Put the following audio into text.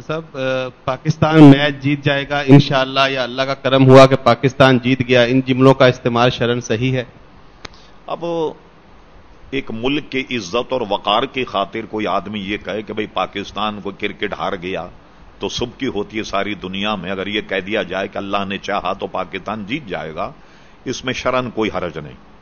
صاحب پاکستان میچ جیت جائے گا، انشاءاللہ، یا اللہ کا کرم ہوا کہ پاکستان جیت گیا۔ ان جملوں کا استعمال شرن صحیح ہے۔ اب ایک ملک کی عزت اور وقار کی خاطر کوئی آدمی یہ کہے کہ بھئی پاکستان کو کرکٹ ہار گیا تو سب کی ہوتی ہے ساری دنیا میں۔ اگر یہ کہہ دیا جائے کہ اللہ نے چاہا تو پاکستان جیت جائے گا، اس میں شرن کوئی حرج نہیں۔